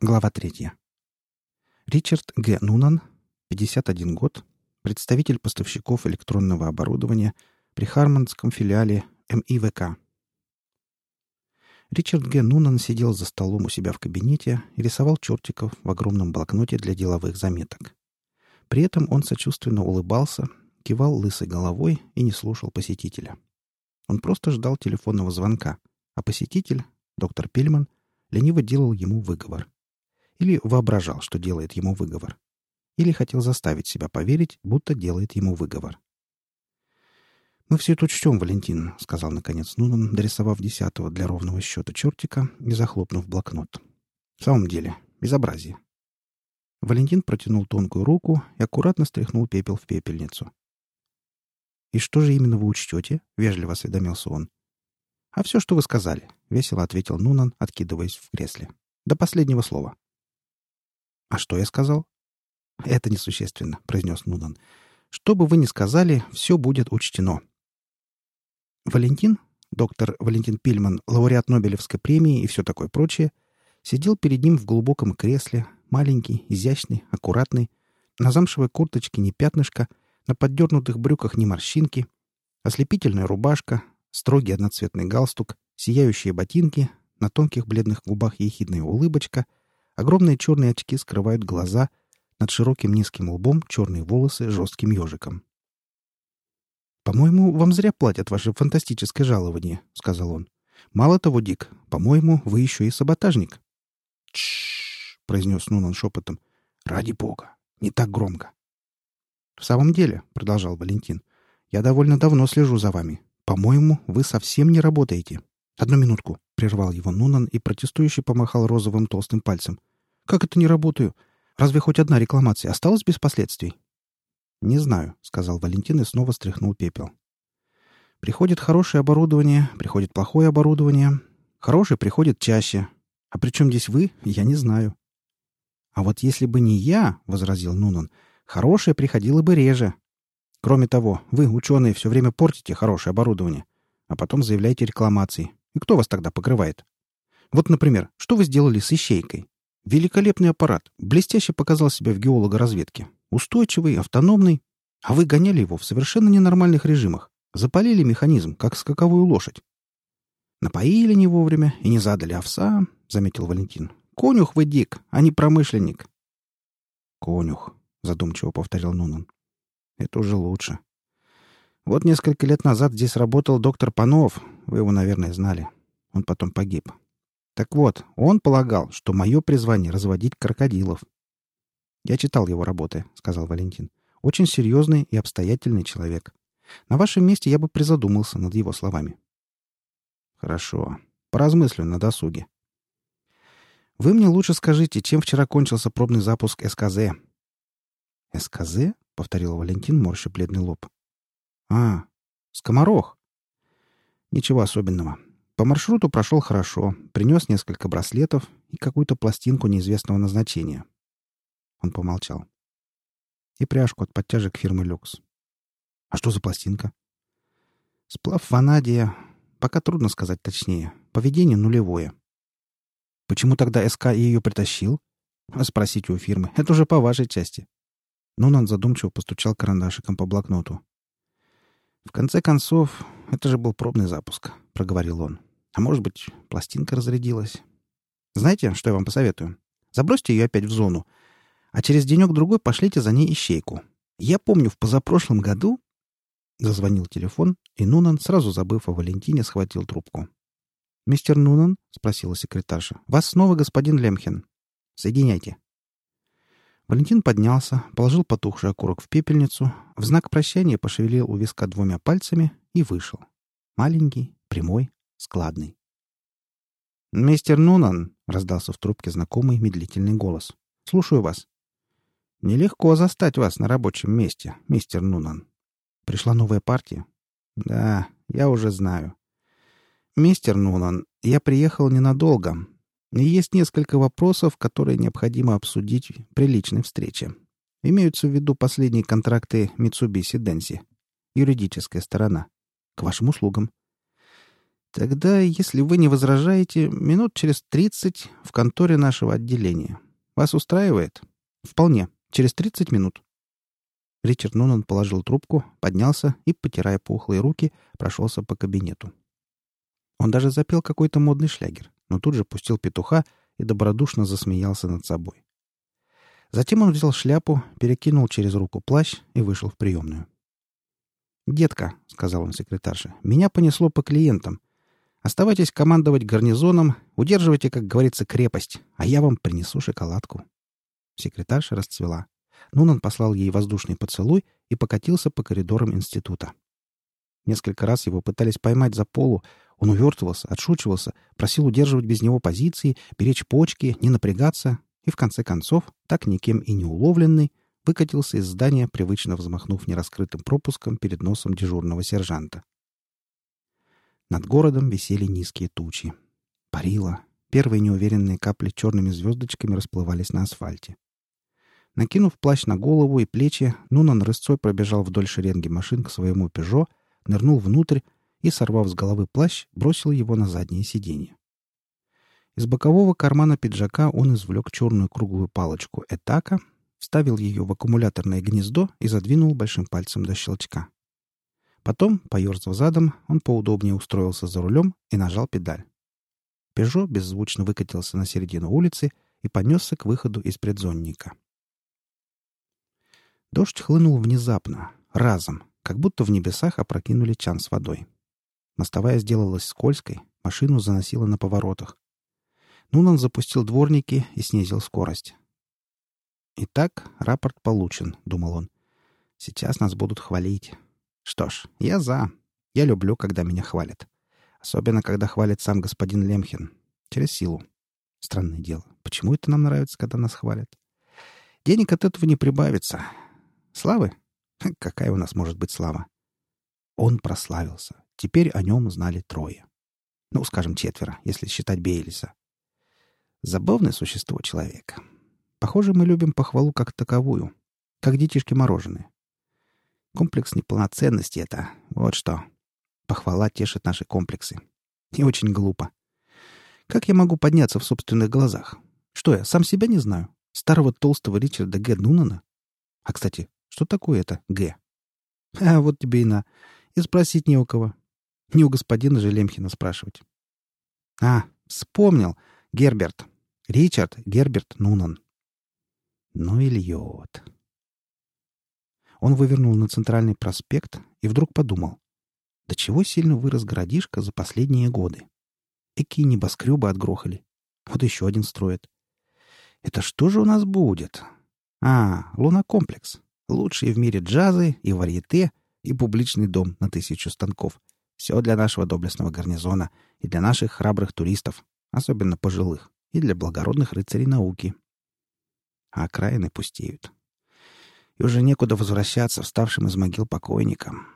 Глава третья. Ричард Г. Нунан, 51 год, представитель поставщиков электронного оборудования при Хармонском филиале МИВК. Ричард Г. Нунан сидел за столом у себя в кабинете и рисовал чертиков в огромном блокноте для деловых заметок. При этом он сочувственно улыбался, кивал лысой головой и не слушал посетителя. Он просто ждал телефонного звонка, а посетитель, доктор Пельман, лениво делал ему выговор — или воображал, что делает ему выговор. Или хотел заставить себя поверить, будто делает ему выговор. «Мы все это учтем, Валентин», — сказал наконец Нунан, дорисовав десятого для ровного счета чертика и захлопнув блокнот. «В самом деле, безобразие». Валентин протянул тонкую руку и аккуратно стряхнул пепел в пепельницу. «И что же именно вы учтете?» — вежливо осведомился он. «А все, что вы сказали», — весело ответил Нунан, откидываясь в кресле. «До последнего слова». «А что я сказал?» «Это несущественно», — произнес Нунан. «Что бы вы ни сказали, все будет учтено». Валентин, доктор Валентин Пильман, лауреат Нобелевской премии и все такое прочее, сидел перед ним в глубоком кресле, маленький, изящный, аккуратный, на замшевой курточке не пятнышко, на поддернутых брюках не морщинки, ослепительная рубашка, строгий одноцветный галстук, сияющие ботинки, на тонких бледных губах ехидная улыбочка — Огромные черные очки скрывают глаза, над широким низким лбом черные волосы жестким ежиком. «По-моему, вам зря платят ваше фантастическое жалование», — сказал он. «Мало того, Дик, по-моему, вы еще и саботажник». «Тш-ш-ш», произнес Нунан шепотом. «Ради бога, не так громко». «В самом деле», — продолжал Валентин, — «я довольно давно слежу за вами. По-моему, вы совсем не работаете». «Одну минутку», — прервал его Нунан и протестующий помахал розовым толстым пальцем. «Как это не работаю? Разве хоть одна рекламация осталась без последствий?» «Не знаю», — сказал Валентин и снова стряхнул пепел. «Приходит хорошее оборудование, приходит плохое оборудование. Хорошее приходит чаще. А при чем здесь вы, я не знаю». «А вот если бы не я», — возразил Нунан, — «хорошее приходило бы реже. Кроме того, вы, ученые, все время портите хорошее оборудование, а потом заявляете рекламации. И кто вас тогда покрывает? Вот, например, что вы сделали с ищейкой? Великолепный аппарат, блестяще показал себя в геологоразведке. Устойчивый, автономный. А вы гоняли его в совершенно ненормальных режимах. Запалили механизм, как скаковую лошадь. Напоили не вовремя и не задали овса, — заметил Валентин. Конюх вы, Дик, а не промышленник. Конюх, — задумчиво повторил Нунан. Это уже лучше. Вот несколько лет назад здесь работал доктор Панов. Вы его, наверное, знали. Он потом погиб. Так вот, он полагал, что мое призвание — разводить крокодилов. «Я читал его работы», — сказал Валентин. «Очень серьезный и обстоятельный человек. На вашем месте я бы призадумался над его словами». «Хорошо. Поразмыслю на досуге». «Вы мне лучше скажите, чем вчера кончился пробный запуск СКЗ?» «СКЗ?» — повторил Валентин, морща бледный лоб. «А, скоморох». «Ничего особенного. По маршруту прошел хорошо, принес несколько браслетов и какую-то пластинку неизвестного назначения». Он помолчал. «И пряжку от подтяжек фирмы «Люкс». «А что за пластинка?» «Сплав ванадия. Пока трудно сказать точнее. Поведение нулевое». «Почему тогда СК ее притащил?» «Спросите у фирмы. Это уже по вашей части». Нунан задумчиво постучал карандашиком по блокноту. «В конце концов, это же был пробный запуск», — проговорил он. «А может быть, пластинка разрядилась? Знаете, что я вам посоветую? Забросьте ее опять в зону, а через денек-другой пошлите за ней ищейку. Я помню, в позапрошлом году...» Зазвонил телефон, и Нунан, сразу забыв о Валентине, схватил трубку. «Мистер Нунан?» — спросила секретарша. «Вас снова господин Лемхен. Соединяйте». Валентин поднялся, положил потухший окурок в пепельницу, в знак прощания пошевелил у виска двумя пальцами и вышел. Маленький, прямой, складный. «Мистер Нунан!» — раздался в трубке знакомый медлительный голос. «Слушаю вас». «Нелегко застать вас на рабочем месте, мистер Нунан. Пришла новая партия?» «Да, я уже знаю». «Мистер Нунан, я приехал ненадолго. Есть несколько вопросов, которые необходимо обсудить при личной встрече. Имеются в виду последние контракты Mitsubishi Densi. Юридическая сторона. К вашим услугам. Тогда, если вы не возражаете, минут через тридцать в конторе нашего отделения. Вас устраивает? Вполне. Через тридцать минут. Ричард Нунан положил трубку, поднялся и, потирая пухлые руки, прошелся по кабинету. Он даже запел какой-то модный шлягер, но тут же пустил петуха и добродушно засмеялся над собой. Затем он взял шляпу, перекинул через руку плащ и вышел в приемную. «Детка», — сказал он секретарше, — «меня понесло по клиентам. Оставайтесь командовать гарнизоном, удерживайте, как говорится, крепость, а я вам принесу шоколадку». Секретарша расцвела. Нунан послал ей воздушный поцелуй и покатился по коридорам института. Несколько раз его пытались поймать за полу. Он увертывался, отшучивался, просил удерживать без него позиции, беречь почки, не напрягаться, и в конце концов, так никем и не уловленный, выкатился из здания, привычно взмахнув нераскрытым пропуском перед носом дежурного сержанта. Над городом висели низкие тучи. Парило. Первые неуверенные капли черными звездочками расплывались на асфальте. Накинув плащ на голову и плечи, Нунан рысцой пробежал вдоль шеренги машин к своему «Пежо», нырнул внутрь и, сорвав с головы плащ, бросил его на заднее сиденье. Из бокового кармана пиджака он извлек черную круглую палочку «Этака», вставил ее в аккумуляторное гнездо и задвинул большим пальцем до щелчка. Потом, поерзав задом, он поудобнее устроился за рулем и нажал педаль. «Пежо» беззвучно выкатился на середину улицы и понесся к выходу из предзонника. Дождь хлынул внезапно, разом, как будто в небесах опрокинули чан с водой. Мостовая сделалась скользкой, машину заносило на поворотах. Нунан запустил дворники и снизил скорость. «Итак, рапорт получен», — думал он. «Сейчас нас будут хвалить. Что ж, я за. Я люблю, когда меня хвалят. Особенно, когда хвалит сам господин Лемхин. Через силу. Странное дело. Почему это нам нравится, когда нас хвалят? Денег от этого не прибавится. Славы? Какая у нас может быть слава? Он прославился. Теперь о нем знали трое. Ну, скажем, четверо, если считать Бейлиса. Забавное существо человека. Похоже, мы любим похвалу как таковую, как детишки мороженые. Комплекс неполноценности — это вот что. Похвала тешит наши комплексы. И очень глупо. Как я могу подняться в собственных глазах? Что я, сам себя не знаю? Старого толстого Ричарда Г. Нунана? А, кстати, что такое это «Г»? А вот тебе и на. И спросить не у кого. Не у господина же Лемхина спрашивать. А, вспомнил. Герберт. Ричард Герберт Нунан. Ну и льет. Он вывернул на центральный проспект и вдруг подумал. До чего сильно вырос городишко за последние годы. Какие небоскребы отгрохали. Вот еще один строят. Это что же у нас будет? А, лунокомплекс. Лучшие в мире джазы и варьете, и публичный дом на тысячу станков. Все для нашего доблестного гарнизона и для наших храбрых туристов, особенно пожилых, и для благородных рыцарей науки. А окраины пустеют. И уже некуда возвращаться вставшим из могил покойникам.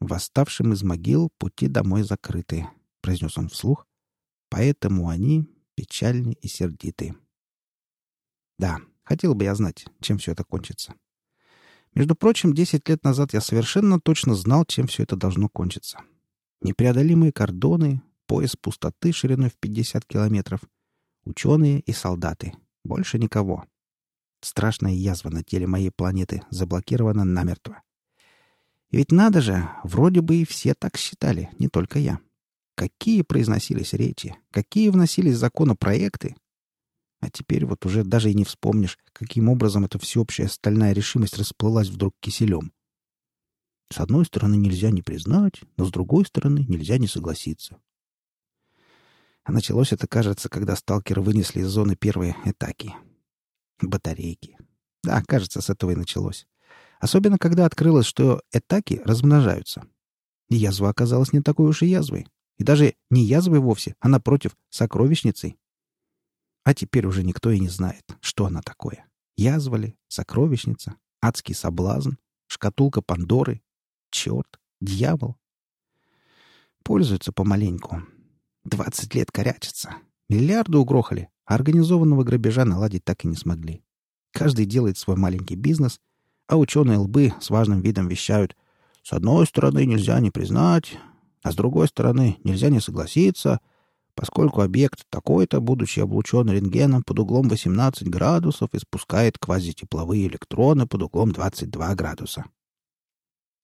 «Восставшим из могил пути домой закрыты», — произнес он вслух. «Поэтому они печальны и сердиты». Да, Хотел бы я знать, чем все это кончится. Между прочим, десять лет назад я совершенно точно знал, чем все это должно кончиться. Непреодолимые кордоны, пояс пустоты шириной в 50 километров, ученые и солдаты. Больше никого. Страшная язва на теле моей планеты заблокирована намертво. Ведь надо же, вроде бы и все так считали, не только я. Какие произносились речи, какие вносились законопроекты, а теперь вот уже даже и не вспомнишь, каким образом эта всеобщая стальная решимость расплылась вдруг киселем. С одной стороны, нельзя не признать, но с другой стороны, нельзя не согласиться. А началось это, кажется, когда сталкеры вынесли из зоны первые атаки. Батарейки. Да, кажется, с этого и началось. Особенно, когда открылось, что этаки размножаются. И язва оказалась не такой уж и язвой. И даже не язвой вовсе, а, напротив, сокровищницей. А теперь уже никто и не знает, что она такое. Язва ли, сокровищница, адский соблазн, шкатулка Пандоры, черт, дьявол. Пользуются помаленьку. Двадцать лет корячатся. Миллиарды угрохали, организованного грабежа наладить так и не смогли. Каждый делает свой маленький бизнес, а ученые лбы с важным видом вещают «С одной стороны, нельзя не признать, А с другой стороны, нельзя не согласиться, поскольку объект такой-то, будучи облучен рентгеном под углом 18 градусов, испускает квазитепловые электроны под углом 22 градуса.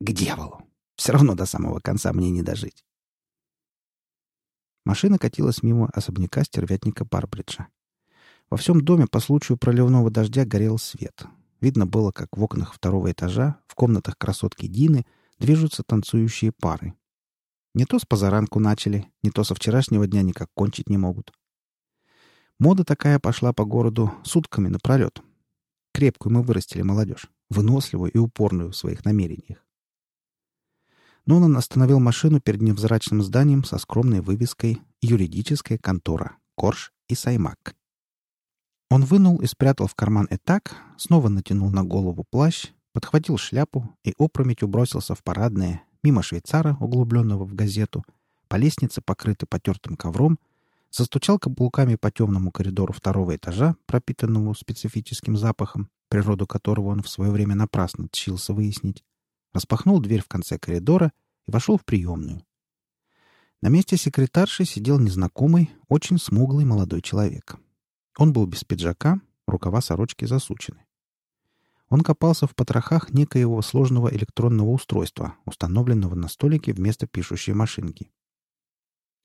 К дьяволу! Все равно до самого конца мне не дожить. Машина катилась мимо особняка стервятника Парбриджа. Во всем доме по случаю проливного дождя горел свет. Видно было, как в окнах второго этажа, в комнатах красотки Дины, движутся танцующие пары. Не то с позаранку начали, не то со вчерашнего дня никак кончить не могут. Мода такая пошла по городу сутками напролет. Крепкую мы вырастили молодежь, выносливую и упорную в своих намерениях. Нонан остановил машину перед невзрачным зданием со скромной вывеской «Юридическая контора. Корж и Саймак». Он вынул и спрятал в карман этак, снова натянул на голову плащ, подхватил шляпу и опрометью бросился в парадное, мимо швейцара, углубленного в газету, по лестнице, покрытой потертым ковром, застучал каблуками по темному коридору второго этажа, пропитанному специфическим запахом, природу которого он в свое время напрасно тщился выяснить, распахнул дверь в конце коридора и вошел в приемную. На месте секретарши сидел незнакомый, очень смуглый молодой человек. Он был без пиджака, рукава сорочки засучены. Он копался в потрохах некоего сложного электронного устройства, установленного на столике вместо пишущей машинки.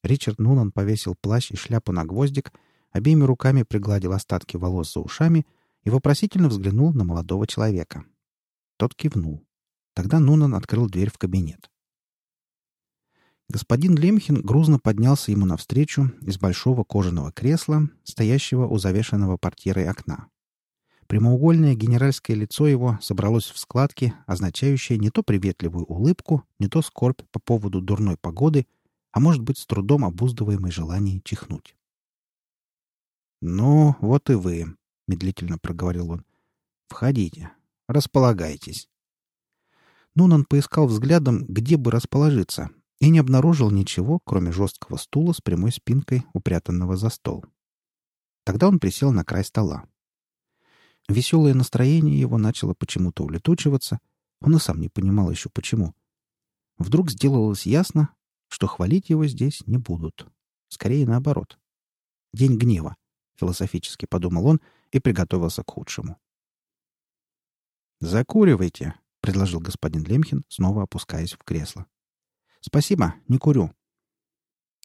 Ричард Нунан повесил плащ и шляпу на гвоздик, обеими руками пригладил остатки волос за ушами и вопросительно взглянул на молодого человека. Тот кивнул. Тогда Нунан открыл дверь в кабинет. Господин Лемхин грузно поднялся ему навстречу из большого кожаного кресла, стоящего у завешенного портьерой окна. Прямоугольное генеральское лицо его собралось в складки, означающие не то приветливую улыбку, не то скорбь по поводу дурной погоды, а может быть, с трудом обуздываемое желание чихнуть. «Ну, вот и вы», — медлительно проговорил он. «Входите, располагайтесь». Нунан поискал взглядом, где бы расположиться, и не обнаружил ничего, кроме жесткого стула с прямой спинкой, упрятанного за стол. Тогда он присел на край стола. Веселое настроение его начало почему-то улетучиваться, он и сам не понимал еще почему. Вдруг сделалось ясно, что хвалить его здесь не будут. Скорее наоборот. День гнева, философически подумал он и приготовился к худшему. «Закуривайте», — предложил господин Лемхин, снова опускаясь в кресло. «Спасибо, не курю».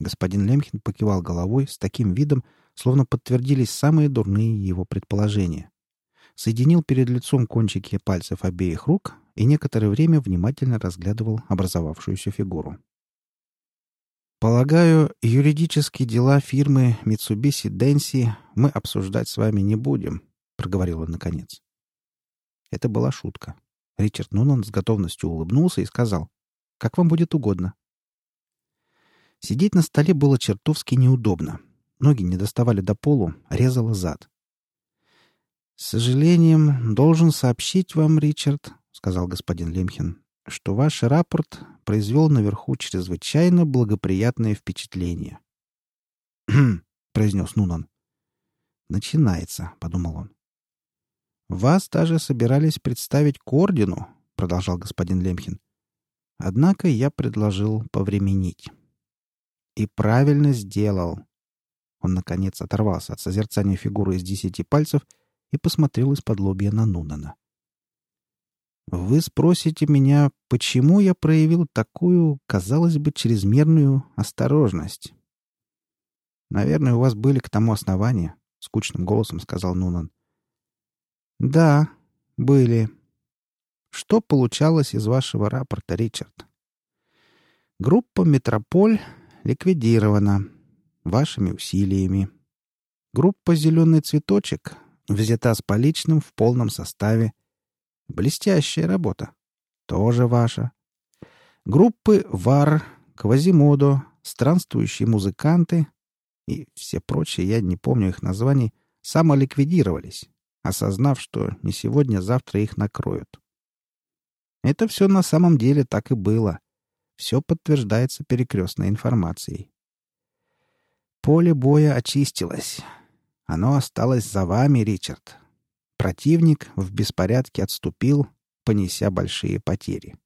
Господин Лемхин покивал головой с таким видом, словно подтвердились самые дурные его предположения. Соединил перед лицом кончики пальцев обеих рук и некоторое время внимательно разглядывал образовавшуюся фигуру. «Полагаю, юридические дела фирмы Mitsubishi Densi мы обсуждать с вами не будем», — проговорил он наконец. Это была шутка. Ричард Нунан с готовностью улыбнулся и сказал, «Как вам будет угодно». Сидеть на столе было чертовски неудобно. Ноги не доставали до полу, резало зад. «С сожалением, должен сообщить вам, Ричард», — сказал господин Лемхин, «что ваш рапорт произвел наверху чрезвычайно благоприятное впечатление». «Хм», — произнес Нунан. «Начинается», — подумал он. «Вас даже собирались представить к ордену», — продолжал господин Лемхин. «Однако я предложил повременить». «И правильно сделал». Он, наконец, оторвался от созерцания фигуры из десяти пальцев и посмотрел из-под лобья на Нунана. «Вы спросите меня, почему я проявил такую, казалось бы, чрезмерную осторожность?» «Наверное, у вас были к тому основания», — скучным голосом сказал Нунан. Да, были. Что получалось из вашего рапорта, Ричард? Группа «Метрополь» ликвидирована вашими усилиями. Группа «Зеленый цветочек» взята с поличным в полном составе. Блестящая работа. Тоже ваша. Группы «Вар», «Квазимодо», «Странствующие музыканты» и все прочие, я не помню их названий, самоликвидировались осознав, что не сегодня-завтра их накроют. Это все на самом деле так и было. Все подтверждается перекрестной информацией. Поле боя очистилось. Оно осталось за вами, Ричард. Противник в беспорядке отступил, понеся большие потери.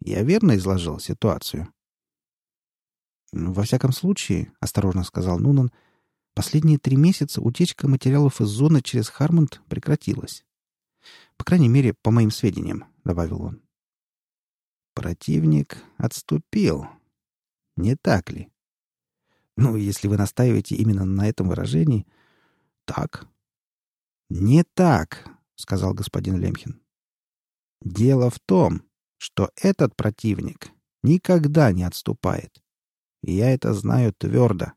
Я верно изложил ситуацию? «Во всяком случае», — осторожно сказал Нунан, — «последние три месяца утечка материалов из зоны через Хармонд прекратилась. По крайней мере, по моим сведениям», — добавил он. «Противник отступил. Не так ли?» «Ну, если вы настаиваете именно на этом выражении...» «Так». «Не так», — сказал господин Лемхин. «Дело в том, что этот противник никогда не отступает. И я это знаю твердо.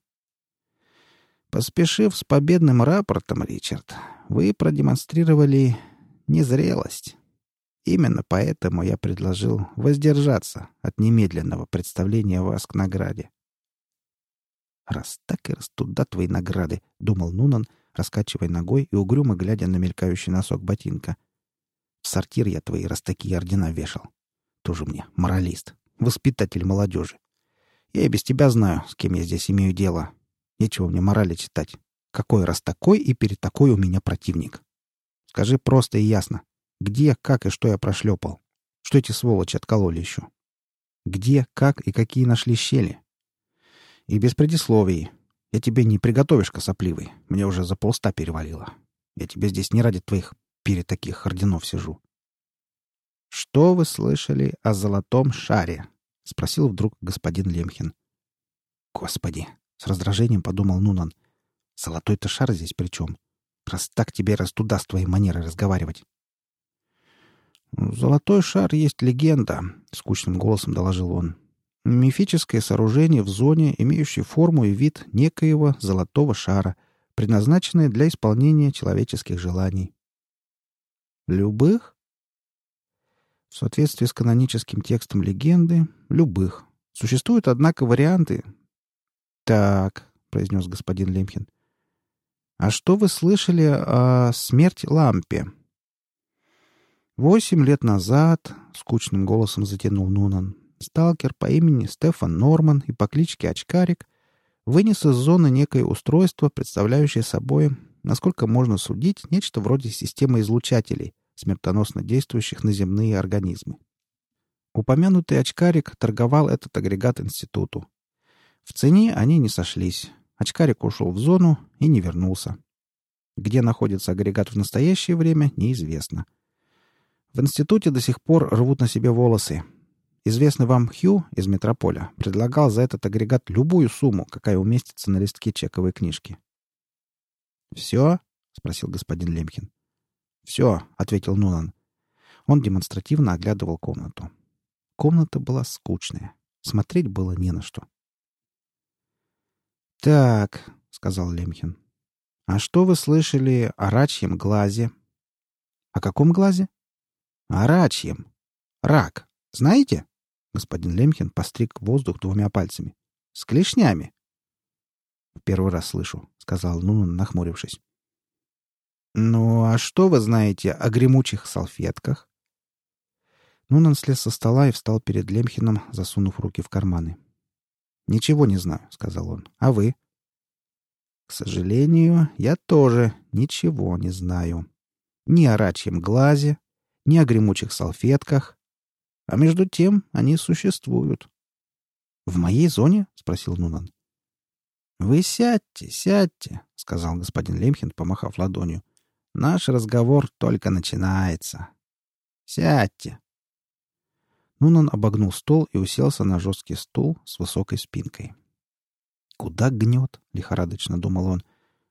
Поспешив с победным рапортом, Ричард, вы продемонстрировали незрелость. Именно поэтому я предложил воздержаться от немедленного представления вас к награде. «Раз так и растут да твои награды», — думал Нунан, раскачивая ногой и угрюмо глядя на мелькающий носок ботинка. «В сортир я твои раз такие ордена вешал. Тоже мне моралист, воспитатель молодежи. Я и без тебя знаю, с кем я здесь имею дело. Нечего мне морали читать. Какой раз такой и перед такой у меня противник. Скажи просто и ясно. Где, как и что я прошлепал? Что эти сволочи откололи еще? Где, как и какие нашли щели? И без предисловий. Я тебе не приготовишь косопливый. Мне уже за полста перевалило. Я тебе здесь не ради твоих перед таких орденов сижу. Что вы слышали о золотом шаре? — спросил вдруг господин Лемхин. «Господи!» — с раздражением подумал Нунан. «Золотой-то шар здесь при чем? Раз так тебе раз туда с твоей манерой разговаривать». «Золотой шар есть легенда», — скучным голосом доложил он. «Мифическое сооружение в зоне, имеющее форму и вид некоего золотого шара, предназначенное для исполнения человеческих желаний». «Любых?» В соответствии с каноническим текстом легенды, любых. Существуют, однако, варианты. «Так», — произнес господин Лемхин. «А что вы слышали о смерти лампе?» Восемь лет назад, — скучным голосом затянул Нунан, сталкер по имени Стефан Норман и по кличке Очкарик вынес из зоны некое устройство, представляющее собой, насколько можно судить, нечто вроде системы излучателей, смертоносно действующих на земные организмы. Упомянутый очкарик торговал этот агрегат институту. В цене они не сошлись. Очкарик ушел в зону и не вернулся. Где находится агрегат в настоящее время, неизвестно. В институте до сих пор рвут на себе волосы. Известный вам Хью из Метрополя предлагал за этот агрегат любую сумму, какая уместится на листке чековой книжки. «Все?» — спросил господин Лемхин. «Все», — ответил Нунан. Он демонстративно оглядывал комнату. Комната была скучная. Смотреть было не на что. «Так», — сказал Лемхин. «А что вы слышали о рачьем глазе?» «О каком глазе?» «О рачьем. Рак. Знаете?» Господин Лемхин постриг воздух двумя пальцами. «С клешнями». «Первый раз слышу», — сказал Нунан, нахмурившись. «Ну, а что вы знаете о гремучих салфетках?» Нунан слез со стола и встал перед Лемхином, засунув руки в карманы. «Ничего не знаю», — сказал он. «А вы?» «К сожалению, я тоже ничего не знаю. Ни о рачьем глазе, ни о гремучих салфетках. А между тем они существуют». «В моей зоне?» — спросил Нунан. «Вы сядьте, сядьте», — сказал господин Лемхин, помахав ладонью. Наш разговор только начинается. Сядьте. Нунан обогнул стол и уселся на жесткий стул с высокой спинкой. «Куда гнет?» — лихорадочно думал он.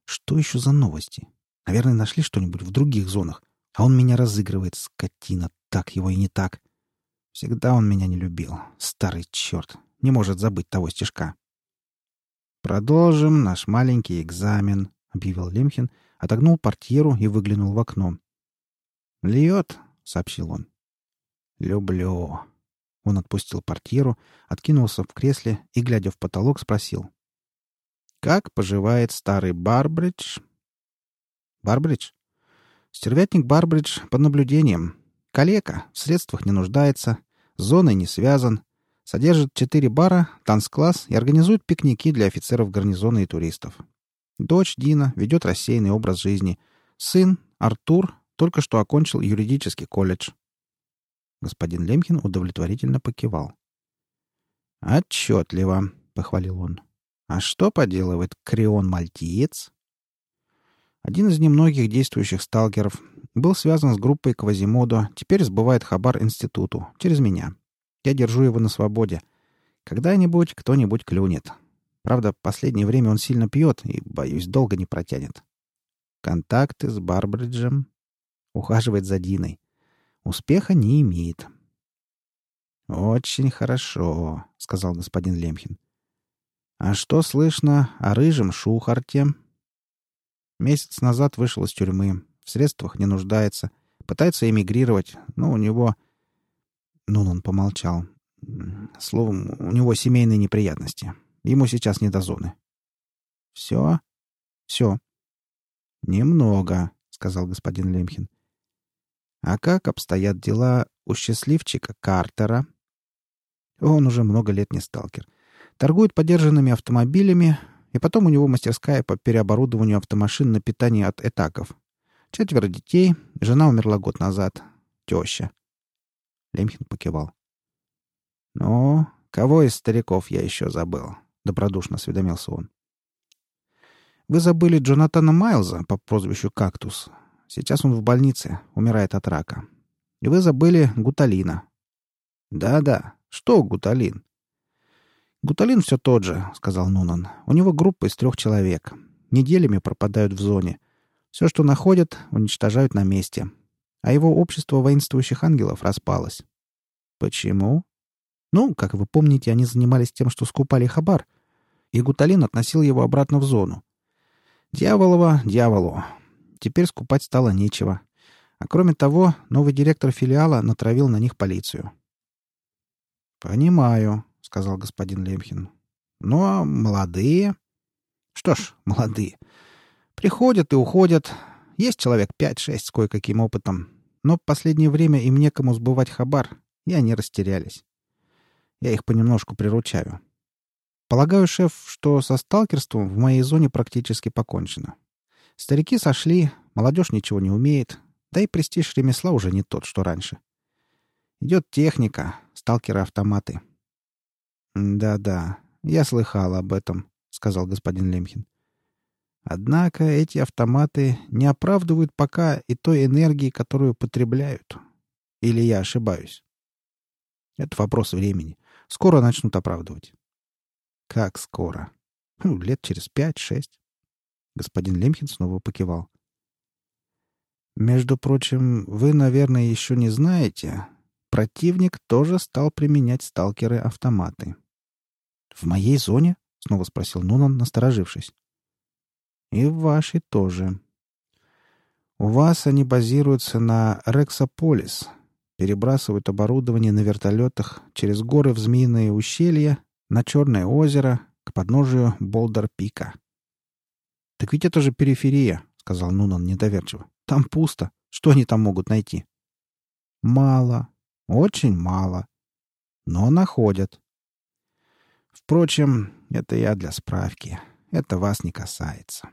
«Что еще за новости? Наверное, нашли что-нибудь в других зонах, а он меня разыгрывает, скотина, так его и не так. Всегда он меня не любил, старый черт, не может забыть того стежка». «Продолжим наш маленький экзамен», — объявил Лемхин — отогнул портьеру и выглянул в окно. «Льет», — сообщил он. «Люблю». Он отпустил портьеру, откинулся в кресле и, глядя в потолок, спросил. «Как поживает старый Барбридж?» «Барбридж?» «Стервятник Барбридж под наблюдением. Калека, в средствах не нуждается, с зоной не связан, содержит четыре бара, танцкласс и организует пикники для офицеров гарнизона и туристов. Дочь Дина ведет рассеянный образ жизни. Сын, Артур, только что окончил юридический колледж. Господин Лемкин удовлетворительно покивал. «Отчетливо», — похвалил он. «А что поделывает Крион-мальтиец?» Один из немногих действующих сталкеров был связан с группой Квазимодо, теперь сбывает хабар институту, через меня. Я держу его на свободе. Когда-нибудь кто-нибудь клюнет. Правда, последнее время он сильно пьет и, боюсь, долго не протянет. Контакты с Барбриджем. Ухаживает за Диной. Успеха не имеет. «Очень хорошо», — сказал господин Лемхин. «А что слышно о рыжем Шухарте?» Месяц назад вышел из тюрьмы. В средствах не нуждается. Пытается эмигрировать, но у него... Ну, он помолчал. Словом, у него семейные неприятности. Ему сейчас не до зоны. «Все?» «Все». «Немного», — сказал господин Лемхин. «А как обстоят дела у счастливчика Картера?» Он уже много лет не сталкер. Торгует подержанными автомобилями, и потом у него мастерская по переоборудованию автомашин на питание от этаков. Четверо детей, жена умерла год назад. Теща. Лемхин покивал. «Ну, кого из стариков я еще забыл?» — добродушно осведомился он. «Вы забыли Джонатана Майлза по прозвищу Кактус. Сейчас он в больнице, умирает от рака. И вы забыли Гуталина». «Да-да, что Гуталин?» «Гуталин все тот же», — сказал Нунан. «У него группа из трех человек. Неделями пропадают в зоне. Все, что находят, уничтожают на месте. А его общество воинствующих ангелов распалось». «Почему?» «Ну, как вы помните, они занимались тем, что скупали хабар. И Гуталин относил его обратно в зону. Дьяволова дьяволу. Теперь скупать стало нечего. А кроме того, новый директор филиала натравил на них полицию. «Понимаю», — сказал господин Лемхин. «Ну, а молодые?» «Что ж, молодые. Приходят и уходят. Есть человек пять-шесть с кое-каким опытом. Но в последнее время им некому сбывать хабар, и они растерялись. Я их понемножку приручаю. Полагаю, шеф, что со сталкерством в моей зоне практически покончено. Старики сошли, молодежь ничего не умеет, да и престиж ремесла уже не тот, что раньше. Идет техника, сталкеры-автоматы. «Да-да, я слыхал об этом», — сказал господин Лемхин. «Однако эти автоматы не оправдывают пока и той энергии, которую потребляют. Или я ошибаюсь?» «Это вопрос времени. Скоро начнут оправдывать». «Как скоро?» ну, «Лет через пять-шесть». Господин Лемхин снова покивал. «Между прочим, вы, наверное, еще не знаете, Противник тоже стал применять сталкеры-автоматы. «В моей зоне?» — снова спросил Нунан, насторожившись. «И в вашей тоже. У вас они базируются на Рексополис, перебрасывают оборудование на вертолетах через горы в Змеиное ущелье, на Черное озеро, к подножию Болдер-Пика». «Так ведь это же периферия», — сказал Нунан недоверчиво. «Там пусто. Что они там могут найти?» «Мало», очень мало. Но находят. Впрочем, это я для справки. Это вас не касается.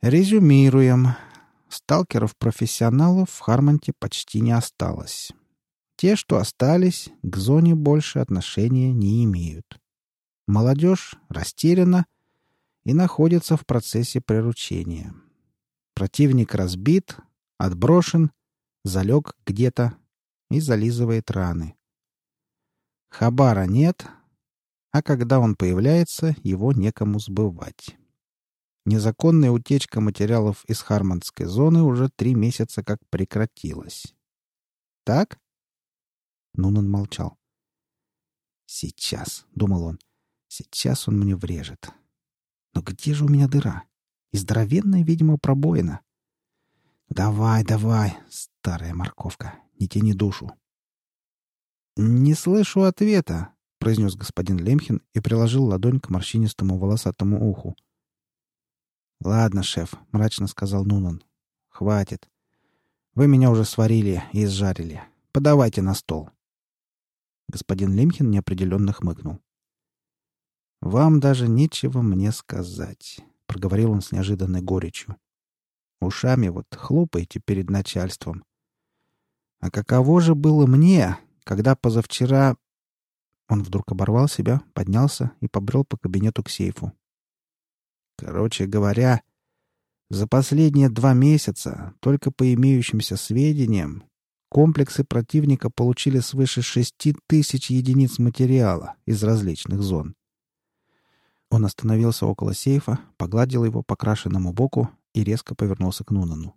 Резюмируем. Сталкеров-профессионалов в Хармонте почти не осталось. Те, что остались, к зоне больше отношения не имеют. Молодежь растеряна и находится в процессе приручения. Противник разбит, отброшен — залег где-то и зализывает раны. Хабара нет, а когда он появляется, его некому сбывать. Незаконная утечка материалов из Хармонской зоны уже три месяца как прекратилась. Так? Нунан молчал. «Сейчас», — думал он, — «сейчас он мне врежет. Но где же у меня дыра? И здоровенная, видимо, пробоина. Давай, давай, старая морковка, не тяни душу. «Не слышу ответа», — произнес господин Лемхин и приложил ладонь к морщинистому волосатому уху. «Ладно, шеф», — мрачно сказал Нунан. «Хватит. Вы меня уже сварили и изжарили. Подавайте на стол». Господин Лемхин неопределенно хмыкнул. «Вам даже нечего мне сказать», — проговорил он с неожиданной горечью. Ушами вот хлопаете перед начальством. А каково же было мне, когда позавчера... Он вдруг оборвал себя, поднялся и побрел по кабинету к сейфу. Короче говоря, за последние два месяца, только по имеющимся сведениям, комплексы противника получили свыше шести тысяч единиц материала из различных зон. Он остановился около сейфа, погладил его по крашенному боку и резко повернулся к Нунану.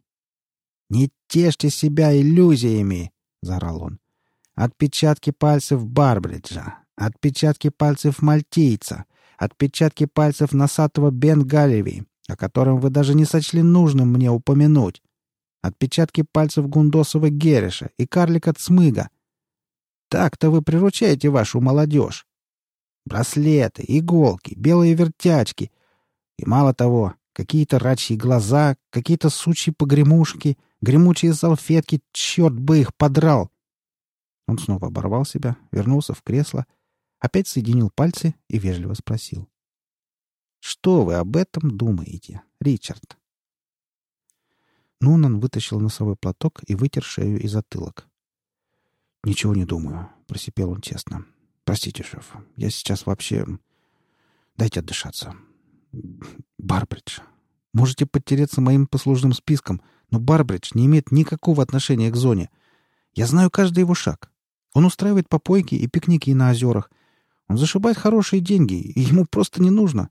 «Не тешьте себя иллюзиями!» — заорал он. «Отпечатки пальцев Барбриджа, отпечатки пальцев Мальтийца, отпечатки пальцев носатого Бенгалеви, о котором вы даже не сочли нужным мне упомянуть. Отпечатки пальцев Гундосова Гереша и карлика Цмыга. Так-то вы приручаете вашу молодежь. Браслеты, иголки, белые вертячки. И мало того, какие-то рачьи глаза, какие-то сучьи погремушки, гремучие салфетки, черт бы их подрал. Он снова оборвал себя, вернулся в кресло, опять соединил пальцы и вежливо спросил. Что вы об этом думаете, Ричард? Нунан вытащил носовой платок и вытер шею и затылок. «Ничего не думаю», — просипел он честно. «Простите, шеф, я сейчас вообще... Дайте отдышаться. Барбридж. Можете подтереться моим послужным списком, но Барбридж не имеет никакого отношения к зоне. Я знаю каждый его шаг. Он устраивает попойки и пикники на озерах. Он зашибает хорошие деньги, и ему просто не нужно.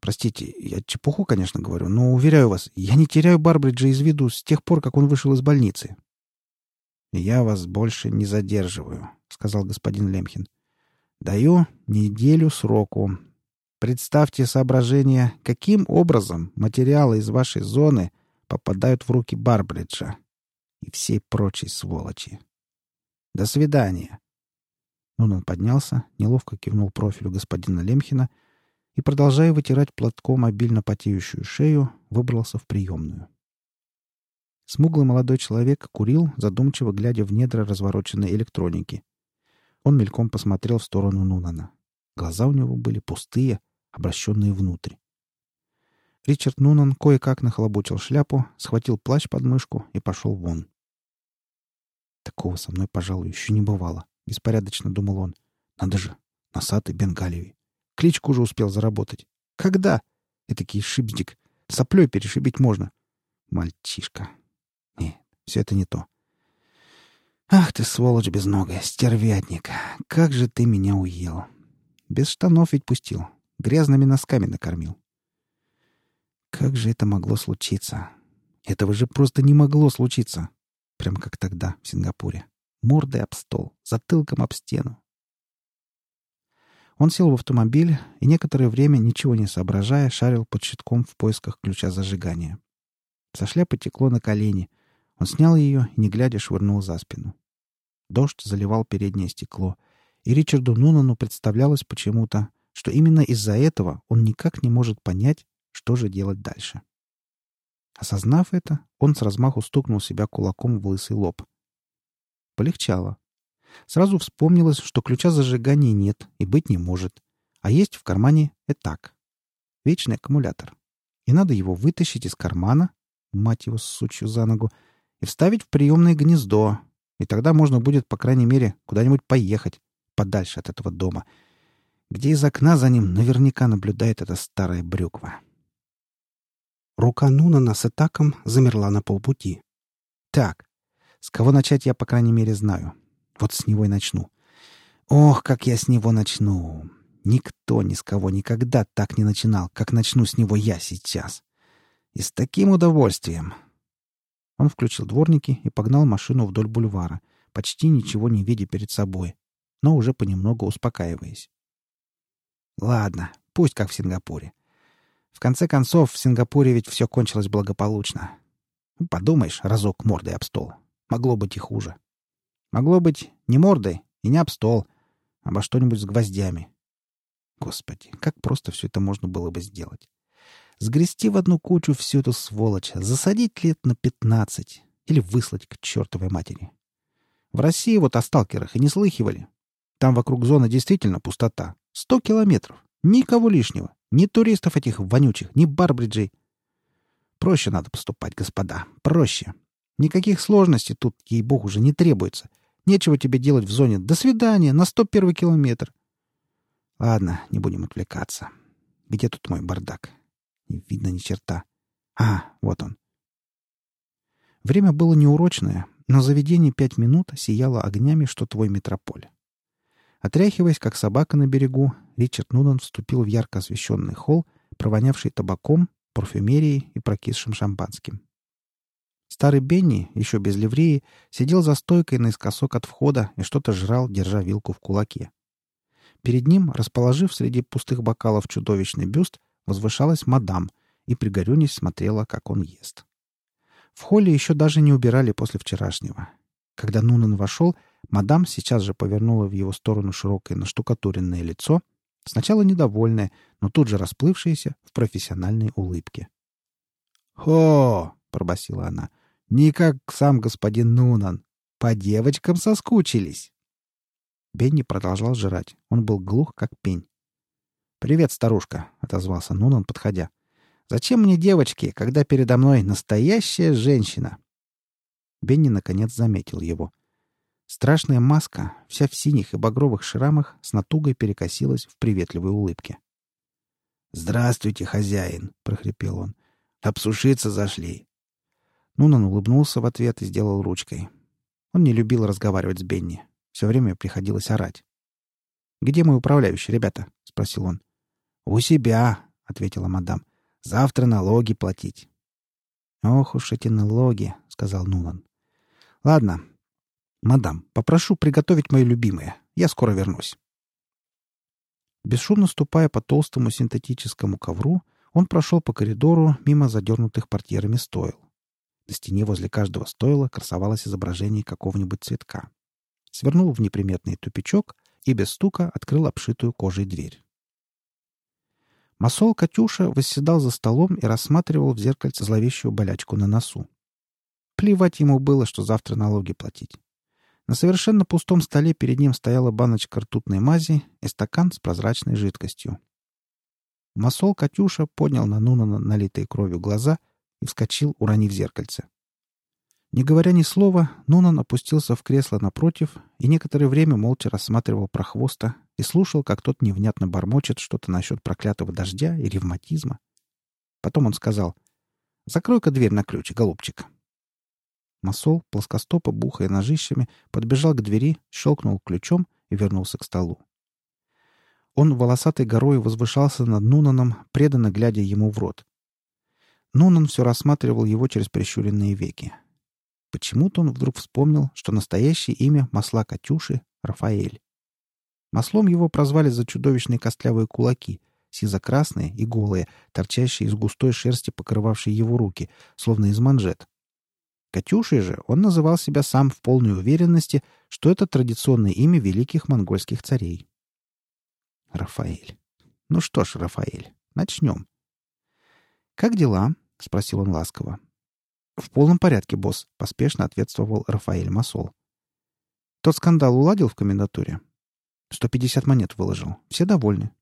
Простите, я чепуху, конечно, говорю, но, уверяю вас, я не теряю Барбриджа из виду с тех пор, как он вышел из больницы. «Я вас больше не задерживаю», — сказал господин Лемхин. «Даю неделю сроку. Представьте соображение, каким образом материалы из вашей зоны попадают в руки Барбриджа и всей прочей сволочи. До свидания». Нунан поднялся, неловко кивнул профилю господина Лемхина — и, продолжая вытирать платком обильно потеющую шею, выбрался в приемную. Смуглый молодой человек курил, задумчиво глядя в недра развороченной электроники. Он мельком посмотрел в сторону Нунана. Глаза у него были пустые, обращенные внутрь. Ричард Нунан кое-как нахлобучил шляпу, схватил плащ под мышку и пошел вон. Такого со мной, пожалуй, еще не бывало. Беспорядочно думал он. Надо же, носатый Бенгалиевый. Кличку уже успел заработать. Когда? Этакий шибздик. Соплей перешибить можно. Мальчишка. Нет, все это не то. Ах ты, сволочь безногая, стервятник. Как же ты меня уел. Без штанов ведь пустил. Грязными носками накормил. Как же это могло случиться? Этого же просто не могло случиться. Прям как тогда, в Сингапуре. Мордой об стол, затылком об стену. Он сел в автомобиль и некоторое время, ничего не соображая, шарил под щитком в поисках ключа зажигания. Со шляпы текло на колени. Он снял ее и, не глядя, швырнул за спину. Дождь заливал переднее стекло, и Ричарду Нунану представлялось почему-то, что именно из-за этого он никак не может понять, что же делать дальше. Осознав это, он с размаху стукнул себя кулаком в лысый лоб. Полегчало. Сразу вспомнилось, что ключа зажигания нет и быть не может, а есть в кармане этак. Вечный аккумулятор. И надо его вытащить из кармана, мать его сучью за ногу, и вставить в приемное гнездо, и тогда можно будет, по крайней мере, куда-нибудь поехать, подальше от этого дома, где из окна за ним наверняка наблюдает эта старая брюква. Рука Нунана с этаком замерла на полпути. Так, с кого начать я, по крайней мере, знаю. Вот с него и начну. Ох, как я с него начну! Никто ни с кого никогда так не начинал, как начну с него я сейчас. И с таким удовольствием. Он включил дворники и погнал машину вдоль бульвара, почти ничего не видя перед собой, но уже понемногу успокаиваясь. Ладно, пусть как в Сингапуре. В конце концов, в Сингапуре ведь все кончилось благополучно. Подумаешь, разок мордой об стол. Могло быть и хуже. Могло быть не мордой и не об стол, а обо что-нибудь с гвоздями. Господи, как просто все это можно было бы сделать. Сгрести в одну кучу всю эту сволочь, засадить лет на пятнадцать или выслать к чертовой матери. В России вот о сталкерах и не слыхивали. Там вокруг зоны действительно пустота. Сто километров. Никого лишнего. Ни туристов этих вонючих, ни барбриджей. Проще надо поступать, господа. Проще. Никаких сложностей тут, ей-богу, уже не требуется. Нечего тебе делать в зоне. До свидания, на 101 километр. Ладно, не будем отвлекаться. Где тут мой бардак? Не видно ни черта. А, вот он. Время было неурочное, но заведение пять минут сияло огнями, что твой метрополь. Отряхиваясь, как собака на берегу, Ричард Нунан вступил в ярко освещенный холл, провонявший табаком, парфюмерией и прокисшим шампанским. Старый Бенни, еще без ливреи, сидел за стойкой наискосок от входа и что-то жрал, держа вилку в кулаке. Перед ним, расположив среди пустых бокалов чудовищный бюст, возвышалась мадам и, пригорюнясь, смотрела, как он ест. В холле еще даже не убирали после вчерашнего. Когда Нунан вошел, мадам сейчас же повернула в его сторону широкое наштукатуренное лицо, сначала недовольное, но тут же расплывшееся в профессиональной улыбке. «Хо!» — пробасила она. «Не как сам господин Нунан. По девочкам соскучились». Бенни продолжал жрать. Он был глух, как пень. «Привет, старушка», — отозвался Нунан, подходя. «Зачем мне девочки, когда передо мной настоящая женщина?» Бенни, наконец, заметил его. Страшная маска, вся в синих и багровых шрамах, с натугой перекосилась в приветливой улыбке. «Здравствуйте, хозяин!» — прохрипел он. «Обсушиться зашли!» Нунан улыбнулся в ответ и сделал ручкой. Он не любил разговаривать с Бенни. Все время приходилось орать. «Где мой управляющий, ребята?» — спросил он. «У себя», — ответила мадам. «Завтра налоги платить». «Ох уж эти налоги», — сказал Нунан. «Ладно. Мадам, попрошу приготовить мое любимое. Я скоро вернусь». Бесшумно ступая по толстому синтетическому ковру, он прошел по коридору мимо задернутых портьерами стойл. На стене возле каждого стойла красовалось изображение какого-нибудь цветка свернул в неприметный тупичок и без стука открыл обшитую кожей дверь. Масол Катюша восседал за столом и рассматривал в зеркальце зловещую болячку на носу. Плевать ему было, что завтра налоги платить. На совершенно пустом столе перед ним стояла баночка ртутной мази и стакан с прозрачной жидкостью. Масол Катюша поднял на Нунана налитые кровью глаза и вскочил, уронив зеркальце. Не говоря ни слова, Нунан опустился в кресло напротив и некоторое время молча рассматривал прохвоста и слушал, как тот невнятно бормочет что-то насчет проклятого дождя и ревматизма. Потом он сказал «Закрой-ка дверь на ключ, голубчик». Масол, плоскостопо бухая ножищами, подбежал к двери, щелкнул ключом и вернулся к столу. Он волосатой горой возвышался над Нунаном, преданно глядя ему в рот. Нунан все рассматривал его через прищуренные веки. Почему-то он вдруг вспомнил, что настоящее имя масла Катюши — Рафаэль. Маслом его прозвали за чудовищные костлявые кулаки, сизо-красные и голые, торчащие из густой шерсти, покрывавшей его руки, словно из манжет. Катюшей же он называл себя сам в полной уверенности, что это традиционное имя великих монгольских царей. Рафаэль. Ну что ж, Рафаэль, начнем. «Как дела?» — спросил он ласково. «В полном порядке, босс», — поспешно ответствовал Рафаэль Масол. «Тот скандал уладил в комендатуре?» «Сто пятьдесят монет выложил. Все довольны».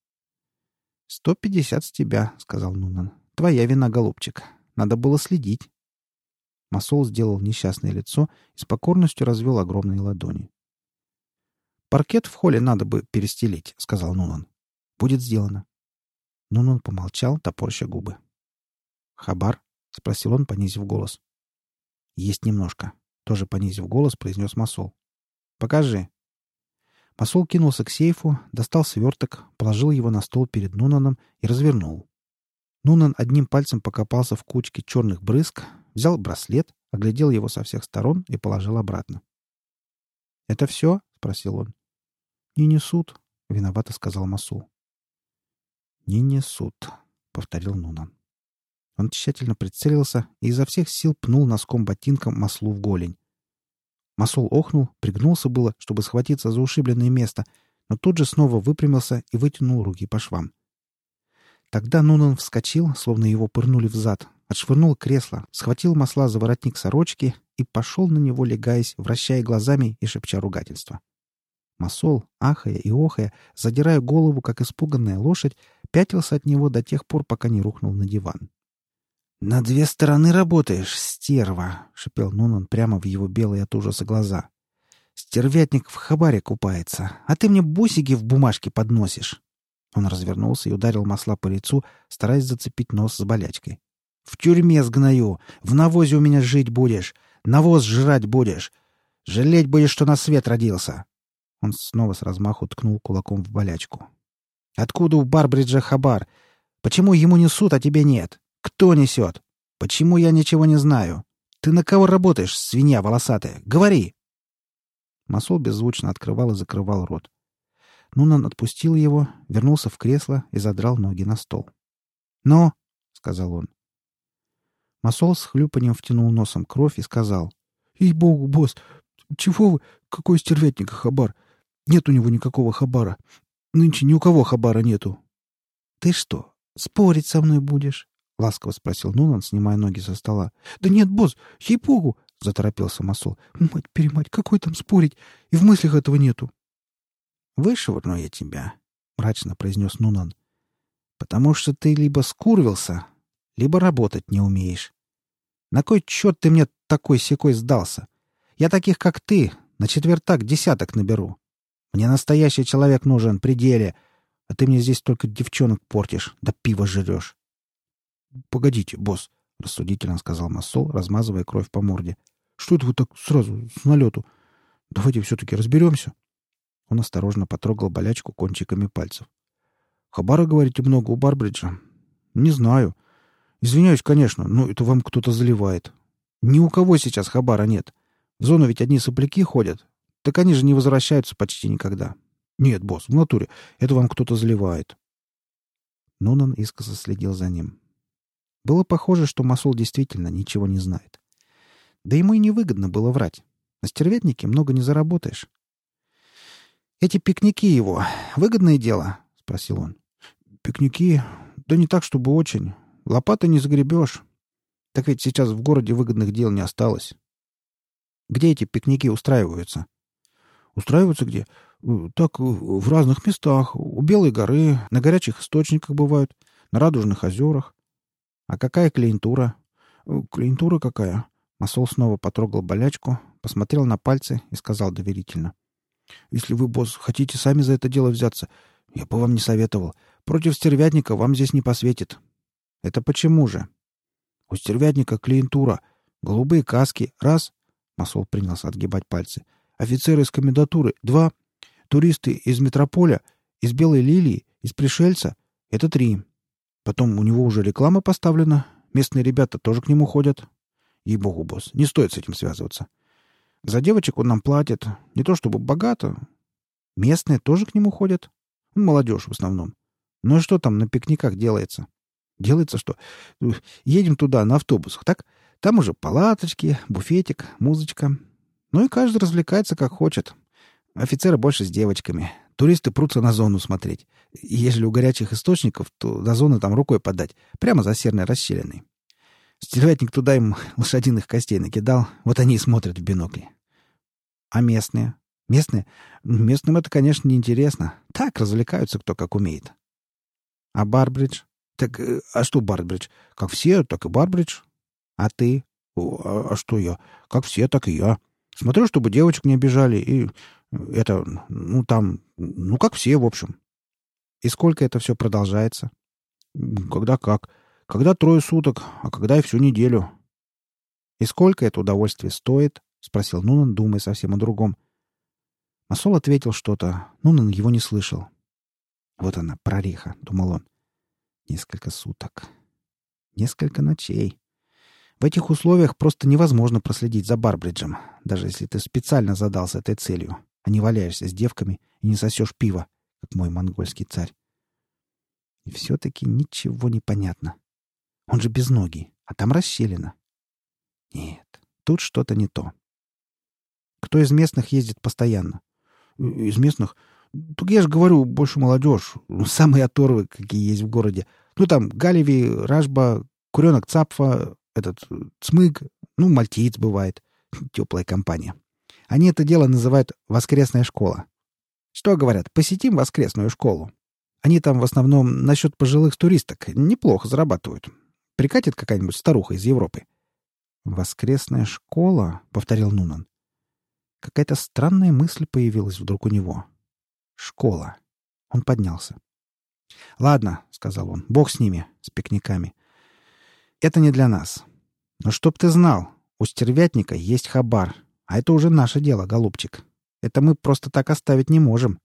«Сто пятьдесят с тебя», — сказал Нунан. «Твоя вина, голубчик. Надо было следить». Масол сделал несчастное лицо и с покорностью развел огромные ладони. «Паркет в холле надо бы перестелить», — сказал Нунан. «Будет сделано». Нунан помолчал, топорща губы. «Хабар?» — спросил он, понизив голос. «Есть немножко», — тоже понизив голос, произнес Масол. «Покажи». Масол кинулся к сейфу, достал сверток, положил его на стол перед Нунаном и развернул. Нунан одним пальцем покопался в кучке черных брызг, взял браслет, оглядел его со всех сторон и положил обратно. «Это все?» — спросил он. «Не несут», — виновато сказал Масул. «Не несут», — повторил Нунан. Он тщательно прицелился и изо всех сил пнул носком ботинка маслу в голень. Масол охнул, пригнулся было, чтобы схватиться за ушибленное место, но тут же снова выпрямился и вытянул руки по швам. Тогда Нунан вскочил, словно его пырнули в зад, отшвырнул кресло, схватил масла за воротник сорочки и пошел на него, легаясь, вращая глазами и шепча ругательства. Масол, ахая и охая, задирая голову, как испуганная лошадь, пятился от него до тех пор, пока не рухнул на диван. «На две стороны работаешь, стерва!» — шипел Нунан прямо в его белые от ужаса глаза. Стервятник в хабаре купается, а ты мне бусики в бумажке подносишь. Он развернулся и ударил масла по лицу, стараясь зацепить нос с болячкой. «В тюрьме сгною! В навозе у меня жить будешь! Навоз жрать будешь! Жалеть будешь, что на свет родился!» Он снова с размаху ткнул кулаком в болячку. «Откуда у Барбриджа хабар? Почему ему несут, а тебе нет? Кто несет? Почему я ничего не знаю? Ты на кого работаешь, свинья волосатая? Говори!» Масол беззвучно открывал и закрывал рот. Нунан отпустил его, вернулся в кресло и задрал ноги на стол. «Но!» — сказал он. Масол с хлюпанием втянул носом кровь и сказал. «Ей-богу, босс, чего вы? Какой стервятник хабар? Нет у него никакого хабара. Нынче ни у кого хабара нету». «Ты что, спорить со мной будешь?» — ласково спросил Нунан, снимая ноги со стола. «Да нет, босс, ей-богу!» — заторопился Масол. «Мать-перемать, какой там спорить? И в мыслях этого нету». «Вышвырну я тебя», — мрачно произнес Нунан. «Потому что ты либо скурвился, либо работать не умеешь. На кой черт ты мне такой-сякой сдался? Я таких, как ты, на четвертак десяток наберу. Мне настоящий человек нужен, при деле, а ты мне здесь только девчонок портишь, да пиво жрешь». «Погодите, босс», — рассудительно сказал Массол, размазывая кровь по морде. «Что это вы так сразу, с налету? Давайте все-таки разберемся». Он осторожно потрогал болячку кончиками пальцев. «Хабара, говорите, много у Барбриджа?» «Не знаю. Извиняюсь, конечно, но это вам кто-то заливает. Ни у кого сейчас хабара нет. В зону ведь одни сопляки ходят. Так они же не возвращаются почти никогда. Нет, босс, в натуре. Это вам кто-то заливает». Нунан искоса следил за ним. Было похоже, что Масол действительно ничего не знает. Да ему и невыгодно было врать. На стервятнике много не заработаешь. «Эти пикники его — выгодное дело?» — спросил он. «Пикники? Да не так, чтобы очень. Лопатой не загребешь. Так ведь сейчас в городе выгодных дел не осталось. Где эти пикники устраиваются?» «Устраиваются где? Так, в разных местах. У Белой горы, на горячих источниках бывают, на Радужных озерах. А какая клиентура?» «Клиентура какая?» Масол снова потрогал болячку, посмотрел на пальцы и сказал доверительно. — если вы, босс, хотите сами за это дело взяться, я бы вам не советовал. Против стервятника вам здесь не посветит. Это почему же? У стервятника клиентура. Голубые каски. Раз. Масол принялся отгибать пальцы. Офицеры из комендатуры. Два. Туристы из метрополя. Из Белой Лилии. Из Пришельца. Это три. Потом у него уже реклама поставлена. Местные ребята тоже к нему ходят. Ей-богу, босс, не стоит с этим связываться. За девочек он нам платит. Не то чтобы богато. Местные тоже к нему ходят. Ну, молодежь в основном. Ну и что там на пикниках делается? Делается что? Едем туда на автобусах, так? Там уже палаточки, буфетик, музычка. Ну и каждый развлекается как хочет. Офицеры больше с девочками. Туристы прутся на зону смотреть. Если у горячих источников, то до зоны там рукой подать. Прямо за серной расщелиной. Стервятник туда им лошадиных костей накидал. Вот они и смотрят в бинокли. А местные? Местные? Местным это, конечно, неинтересно. Так развлекаются кто как умеет. А Барбридж? Так, э, а что Барбридж? Как все, так и Барбридж. А ты? А, а что я? Как все, так и я. Смотрю, чтобы девочек не обижали, и это, ну, там, ну, как все, в общем. И сколько это все продолжается? Когда как. Когда трое суток, а когда и всю неделю. И сколько это удовольствие стоит? — спросил Нунан, думая совсем о другом. Масол ответил что-то. Нунан его не слышал. «Вот она, прореха», — думал он. «Несколько суток. Несколько ночей. В этих условиях просто невозможно проследить за Барбриджем, даже если ты специально задался этой целью, а не валяешься с девками и не сосешь пиво, как мой монгольский царь. И все-таки ничего не понятно. Он же без ноги, а там расщелина. Нет, тут что-то не то. Кто из местных ездит постоянно? Из местных? Так я же говорю, больше молодежь. Самые оторвы, какие есть в городе. Ну, там, Галеви, Ражба, Куренок Цапфа, этот, Цмык, ну, Мальтиец бывает. Теплая компания. Они это дело называют «воскресная школа». Что говорят? Посетим воскресную школу. Они там в основном насчет пожилых туристок неплохо зарабатывают. Прикатит какая-нибудь старуха из Европы. «Воскресная школа?» — повторил Нунан. Какая-то странная мысль появилась вдруг у него. Школа. Он поднялся. «Ладно», — сказал он, — «бог с ними, с пикниками. Это не для нас. Но чтоб ты знал, у стервятника есть хабар, а это уже наше дело, голубчик. Это мы просто так оставить не можем.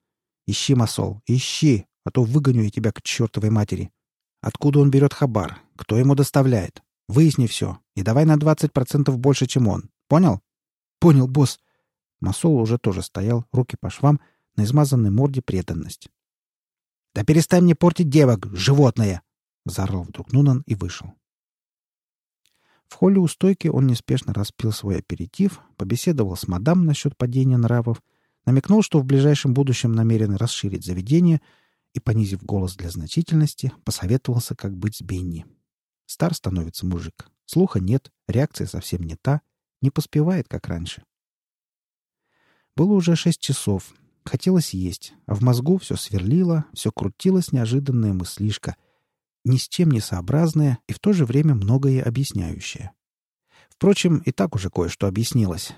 Ищи, Масол, ищи, а то выгоню я тебя к чертовой матери. Откуда он берет хабар? Кто ему доставляет? Выясни все. И давай на 20% больше, чем он. Понял? Понял, босс. Масол уже тоже стоял, руки по швам, на измазанной морде преданность. «Да перестань мне портить девок, животное!» — заорал вдруг Нунан и вышел. В холле у стойки он неспешно распил свой аперитив, побеседовал с мадам насчет падения нравов, намекнул, что в ближайшем будущем намерен расширить заведение и, понизив голос для значительности, посоветовался, как быть с Бенни. Стар становится мужик. Слуха нет, реакция совсем не та, не поспевает, как раньше. Было уже шесть часов, Хотелось есть, а в мозгу все сверлило, все крутилась неожиданная мыслишка, ни с чем не сообразная и в то же время многое объясняющее. Впрочем, и так уже кое-что объяснилось.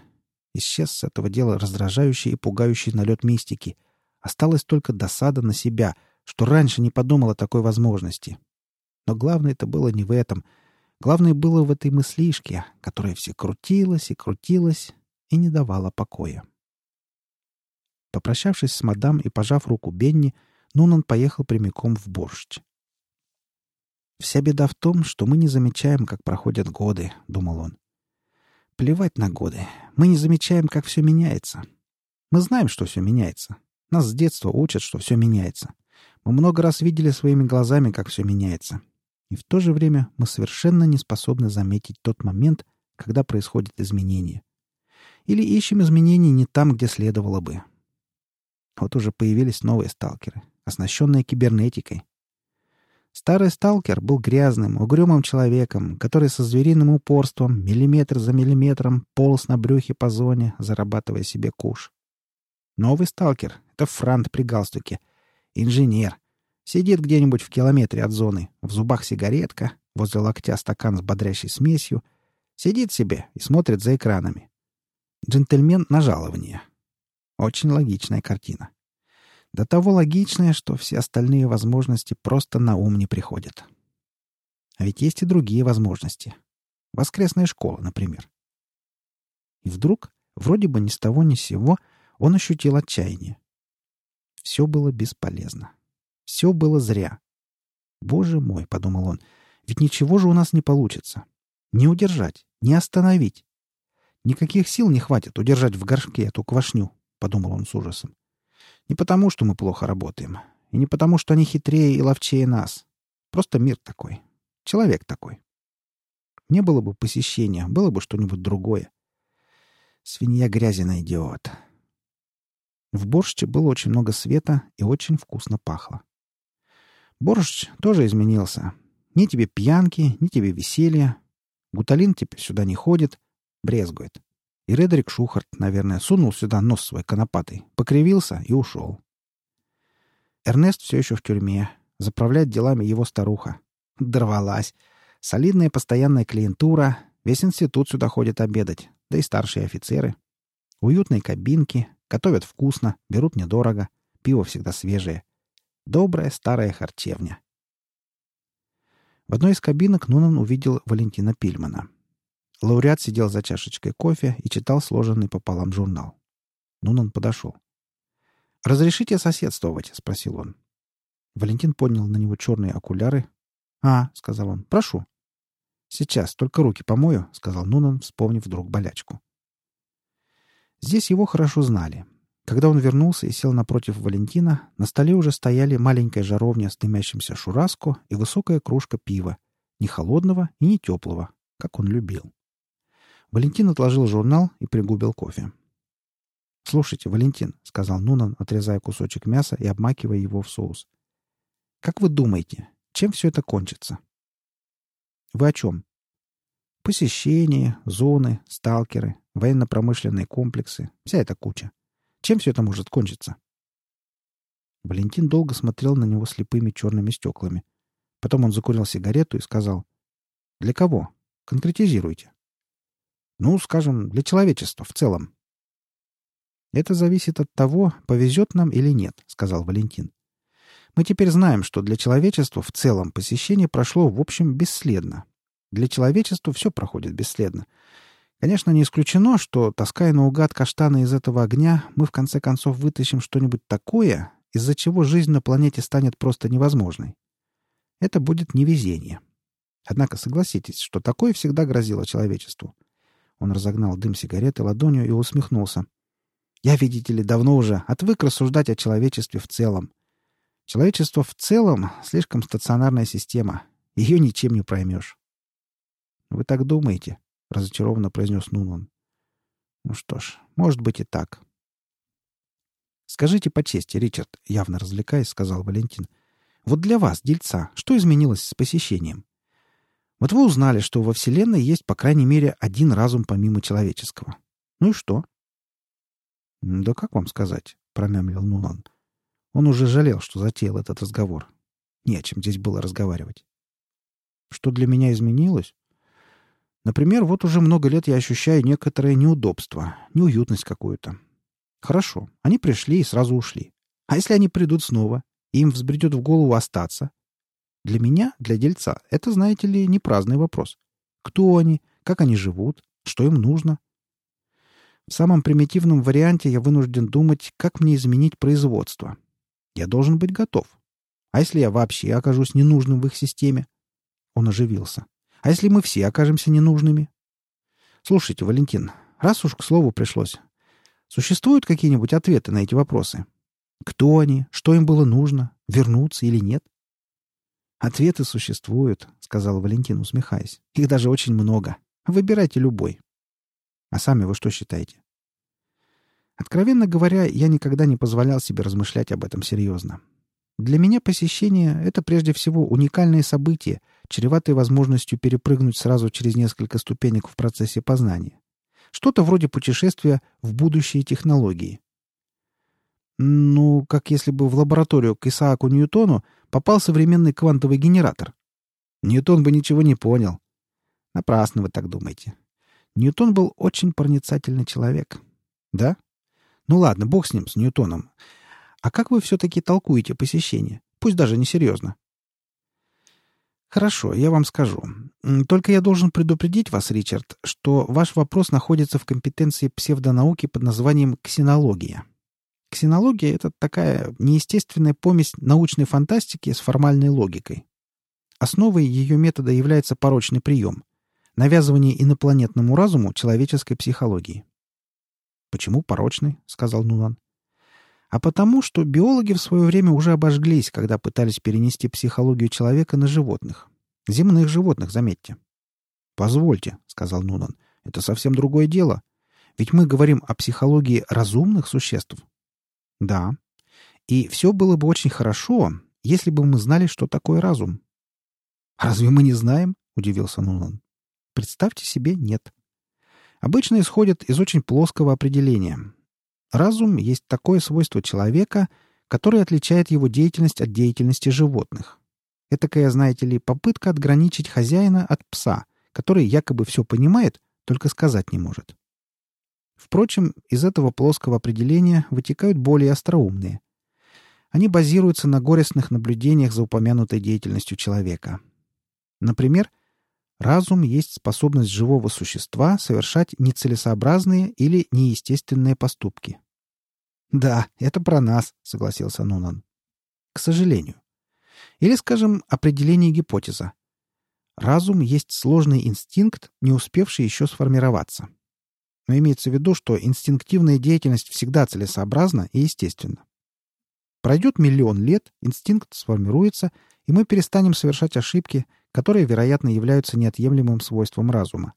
Исчез с этого дела раздражающий и пугающий налет мистики. Осталась только досада на себя, что раньше не подумал о такой возможности. Но главное-то было не в этом. Главное было в этой мыслишке, которая все крутилась и крутилась и не давала покоя. Попрощавшись с мадам и пожав руку Бенни, Нунан поехал прямиком в борщ. «Вся беда в том, что мы не замечаем, как проходят годы», — думал он. «Плевать на годы. Мы не замечаем, как все меняется. Мы знаем, что все меняется. Нас с детства учат, что все меняется. Мы много раз видели своими глазами, как все меняется. И в то же время мы совершенно не способны заметить тот момент, когда происходит изменение. Или ищем изменения не там, где следовало бы, вот уже появились новые сталкеры, оснащенные кибернетикой. Старый сталкер был грязным, угрюмым человеком, который со звериным упорством, миллиметр за миллиметром, полз на брюхе по зоне, зарабатывая себе куш. Новый сталкер — это франт при галстуке. Инженер. Сидит где-нибудь в километре от зоны, в зубах сигаретка, возле локтя стакан с бодрящей смесью. Сидит себе и смотрит за экранами. Джентльмен на жалование. Очень логичная картина. До того логичная, что все остальные возможности просто на ум не приходят. А ведь есть и другие возможности. Воскресная школа, например. И вдруг, вроде бы ни с того ни с сего, он ощутил отчаяние. Все было бесполезно. Все было зря. «Боже мой!» — подумал он. «Ведь ничего же у нас не получится. Не удержать, не остановить. Никаких сил не хватит удержать в горшке эту квашню, подумал он с ужасом. Не потому, что мы плохо работаем, и не потому, что они хитрее и ловчее нас. Просто мир такой. Человек такой. Не было бы посещения, было бы что-нибудь другое. Свинья грязина идиот. В борще было очень много света и очень вкусно пахло. Борщ тоже изменился. Ни тебе пьянки, ни тебе веселья. Гуталин теперь сюда не ходит, брезгует. И Редрик Шухарт, наверное, сунул сюда нос свой конопатый, покривился и ушел. Эрнест все еще в тюрьме. Заправляет делами его старуха. Дорвалась. Солидная постоянная клиентура. Весь институт сюда ходит обедать. Да и старшие офицеры. Уютные кабинки. Готовят вкусно. Берут недорого. Пиво всегда свежее. Добрая старая харчевня. В одной из кабинок Нунан увидел Валентина Пильмана. Лауреат сидел за чашечкой кофе и читал сложенный пополам журнал. Нунан подошел. «Разрешите соседствовать?» — спросил он. Валентин поднял на него черные окуляры. «А», — сказал он, — «прошу». «Сейчас, только руки помою», — сказал Нунан, вспомнив вдруг болячку. Здесь его хорошо знали. Когда он вернулся и сел напротив Валентина, на столе уже стояли маленькая жаровня с дымящимся шураско и высокая кружка пива, не холодного и не теплого, как он любил. Валентин отложил журнал и пригубил кофе. «Слушайте, Валентин», — сказал Нунан, отрезая кусочек мяса и обмакивая его в соус. «Как вы думаете, чем все это кончится?» «Вы о чем?» «Посещения, зоны, сталкеры, военно-промышленные комплексы, вся эта куча. Чем все это может кончиться?» Валентин долго смотрел на него слепыми черными стеклами. Потом он закурил сигарету и сказал, «Для кого? Конкретизируйте». Ну, скажем, для человечества в целом. «Это зависит от того, повезет нам или нет», — сказал Валентин. «Мы теперь знаем, что для человечества в целом посещение прошло, в общем, бесследно. Для человечества все проходит бесследно. Конечно, не исключено, что, таская наугад каштаны из этого огня, мы в конце концов вытащим что-нибудь такое, из-за чего жизнь на планете станет просто невозможной. Это будет невезение. Однако согласитесь, что такое всегда грозило человечеству. Он разогнал дым сигареты ладонью и усмехнулся. Я, видите ли, давно уже отвык рассуждать о человечестве в целом. Человечество в целом — слишком стационарная система. Ее ничем не проймешь. «Вы так думаете?» — разочарованно произнес Нунан. «Ну что ж, может быть и так». «Скажите по чести, Ричард», — явно развлекаясь, сказал Валентин. «Вот для вас, дельца, что изменилось с посещением? Вот вы узнали, что во Вселенной есть, по крайней мере, один разум помимо человеческого. Ну и что? «Да как вам сказать?» — промямлил Нунан. Он уже жалел, что затеял этот разговор. Не о чем здесь было разговаривать. Что для меня изменилось? Например, вот уже много лет я ощущаю некоторое неудобство, неуютность какую-то. Хорошо, они пришли и сразу ушли. А если они придут снова, им взбредет в голову остаться? Для меня, для дельца, это, знаете ли, не праздный вопрос. Кто они, как они живут, что им нужно — в самом примитивном варианте я вынужден думать, как мне изменить производство. Я должен быть готов. А если я вообще окажусь ненужным в их системе? Он оживился. А если мы все окажемся ненужными? Слушайте, Валентин, раз уж к слову пришлось, существуют какие-нибудь ответы на эти вопросы? Кто они? Что им было нужно? Вернуться или нет? Ответы существуют, сказал Валентин, усмехаясь. Их даже очень много. Выбирайте любой. А сами вы что считаете? Откровенно говоря, я никогда не позволял себе размышлять об этом серьезно. Для меня посещение — это прежде всего уникальное событие, чреватое возможностью перепрыгнуть сразу через несколько ступенек в процессе познания. Что-то вроде путешествия в будущие технологии. Ну, как если бы в лабораторию к Исааку Ньютону попал современный квантовый генератор. Ньютон бы ничего не понял. Напрасно вы так думаете. Ньютон был очень проницательный человек. Да? Ну ладно, бог с ним, с Ньютоном. А как вы все-таки толкуете посещение? Пусть даже несерьезно. Хорошо, я вам скажу. Только я должен предупредить вас, Ричард, что ваш вопрос находится в компетенции псевдонауки под названием ксенология. Ксенология — это такая неестественная помесь научной фантастики с формальной логикой. Основой ее метода является порочный прием навязывание инопланетному разуму человеческой психологии. «Почему порочный?» — сказал Нулан. «А потому, что биологи в свое время уже обожглись, когда пытались перенести психологию человека на животных. Земных животных, заметьте». «Позвольте», — сказал Нунан, — «это совсем другое дело. Ведь мы говорим о психологии разумных существ». «Да. И все было бы очень хорошо, если бы мы знали, что такое разум». «Разве мы не знаем?» — удивился Нунан. Представьте себе, нет. Обычно исходит из очень плоского определения. Разум есть такое свойство человека, которое отличает его деятельность от деятельности животных. Этакая, знаете ли, попытка отграничить хозяина от пса, который якобы все понимает, только сказать не может. Впрочем, из этого плоского определения вытекают более остроумные. Они базируются на горестных наблюдениях за упомянутой деятельностью человека. Например, Разум есть способность живого существа совершать нецелесообразные или неестественные поступки. «Да, это про нас», — согласился Нунан. «К сожалению. Или, скажем, определение гипотеза. Разум есть сложный инстинкт, не успевший еще сформироваться. Но имеется в виду, что инстинктивная деятельность всегда целесообразна и естественна. Пройдет миллион лет, инстинкт сформируется, и мы перестанем совершать ошибки, которые, вероятно, являются неотъемлемым свойством разума.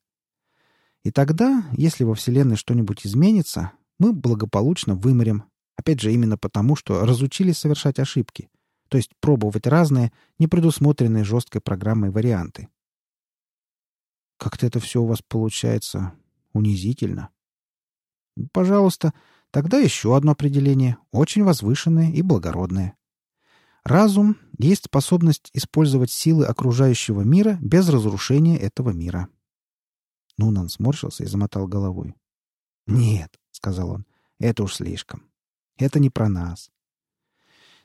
И тогда, если во Вселенной что-нибудь изменится, мы благополучно вымрем, опять же именно потому, что разучились совершать ошибки, то есть пробовать разные, непредусмотренные жесткой программой варианты. Как-то это все у вас получается унизительно. Пожалуйста, тогда еще одно определение, очень возвышенное и благородное. Разум есть способность использовать силы окружающего мира без разрушения этого мира. Нунан сморщился и замотал головой. «Нет», — сказал он, Это уж слишком. Это не про нас.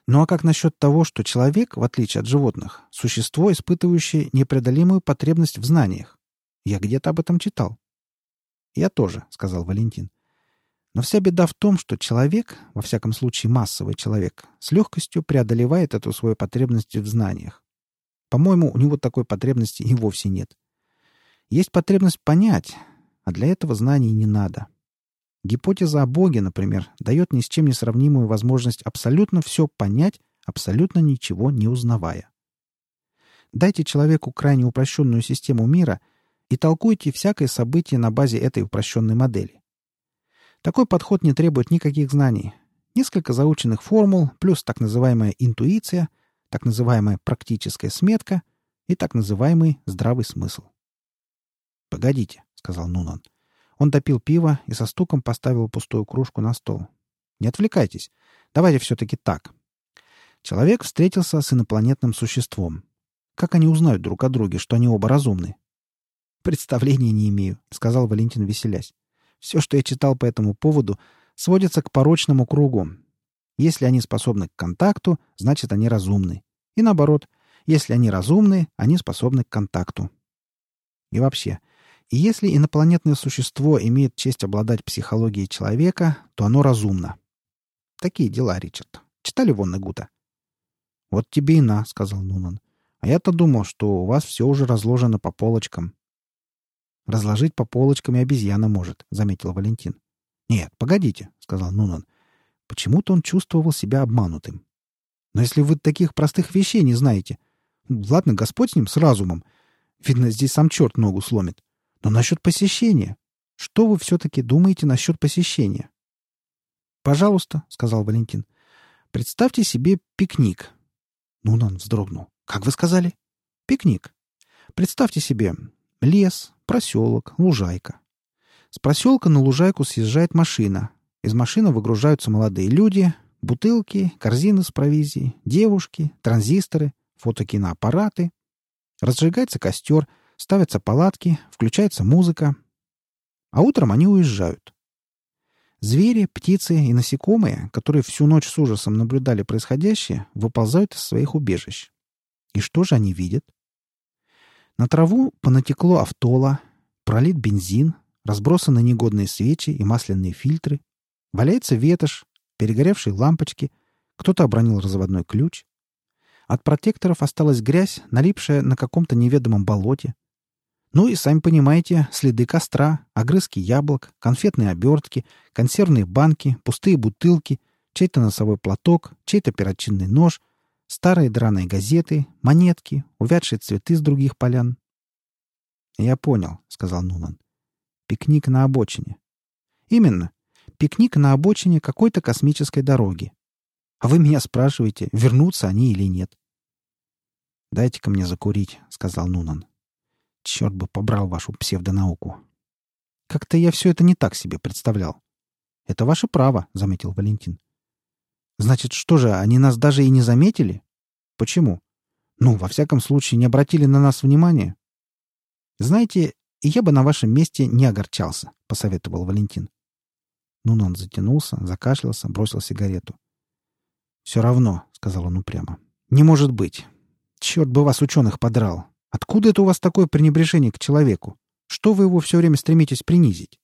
Ну а как насчет того, что человек, в отличие от животных, существо, испытывающее непреодолимую потребность в знаниях? Я где-то об этом читал. «Я тоже», — сказал Валентин. Но вся беда в том, что человек, во всяком случае массовый человек, с легкостью преодолевает эту свою потребность в знаниях. По-моему, у него такой потребности и вовсе нет. Есть потребность понять, а для этого знаний не надо. Гипотеза о Боге, например, дает ни с чем не сравнимую возможность абсолютно все понять, абсолютно ничего не узнавая. Дайте человеку крайне упрощенную систему мира и толкуйте всякое событие на базе этой упрощенной модели. Такой подход не требует никаких знаний. Несколько заученных формул, плюс так называемая интуиция, так называемая практическая сметка и так называемый здравый смысл. «Погодите», — сказал Нунан. Он допил пиво и со стуком поставил пустую кружку на стол. «Не отвлекайтесь. Давайте все-таки так. Человек встретился с инопланетным существом. Как они узнают друг о друге, что они оба разумны?» «Представления не имею», — сказал Валентин, веселясь. Все, что я читал по этому поводу, сводится к порочному кругу. Если они способны к контакту, значит, они разумны. И наоборот, если они разумны, они способны к контакту. И вообще, если инопланетное существо имеет честь обладать психологией человека, то оно разумно. Такие дела, Ричард. Читали Вонна Гута? «Вот тебе и на», — сказал Нунан. «А я-то думал, что у вас все уже разложено по полочкам. Разложить по полочкам и обезьяна может, — заметил Валентин. Нет, погодите, — сказал Нунан. Почему-то он чувствовал себя обманутым. Но если вы таких простых вещей не знаете... Ладно, Господь с ним, с разумом. Видно, здесь сам черт ногу сломит. Но насчет посещения... Что вы все-таки думаете насчет посещения? «Пожалуйста», — сказал Валентин. «Представьте себе пикник». Нунан вздрогнул. «Как вы сказали?» «Пикник. Представьте себе лес, Проселок, лужайка. С проселка на лужайку съезжает машина. Из машины выгружаются молодые люди, бутылки, корзины с провизией, девушки, транзисторы, фотокиноаппараты. Разжигается костер, ставятся палатки, включается музыка. А утром они уезжают. Звери, птицы и насекомые, которые всю ночь с ужасом наблюдали происходящее, выползают из своих убежищ. И что же они видят? На траву понатекло автола, пролит бензин, разбросаны негодные свечи и масляные фильтры, валяется ветошь, перегоревшие лампочки, кто-то обронил разводной ключ. От протекторов осталась грязь, налипшая на каком-то неведомом болоте. Ну и, сами понимаете, следы костра, огрызки яблок, конфетные обертки, консервные банки, пустые бутылки, чей-то носовой платок, чей-то перочинный нож — Старые драные газеты, монетки, увядшие цветы с других полян. «Я понял», — сказал Нунан. «Пикник на обочине». «Именно. Пикник на обочине какой-то космической дороги. А вы меня спрашиваете, вернутся они или нет». «Дайте-ка мне закурить», — сказал Нунан. «Черт бы побрал вашу псевдонауку». «Как-то я все это не так себе представлял». «Это ваше право», — заметил Валентин. Значит, что же, они нас даже и не заметили? Почему? Ну, во всяком случае, не обратили на нас внимания. Знаете, я бы на вашем месте не огорчался, посоветовал Валентин. Нунан затянулся, закашлялся, бросил сигарету. «Все равно», — сказал он упрямо. «Не может быть. Черт бы вас, ученых, подрал. Откуда это у вас такое пренебрежение к человеку? Что вы его все время стремитесь принизить?»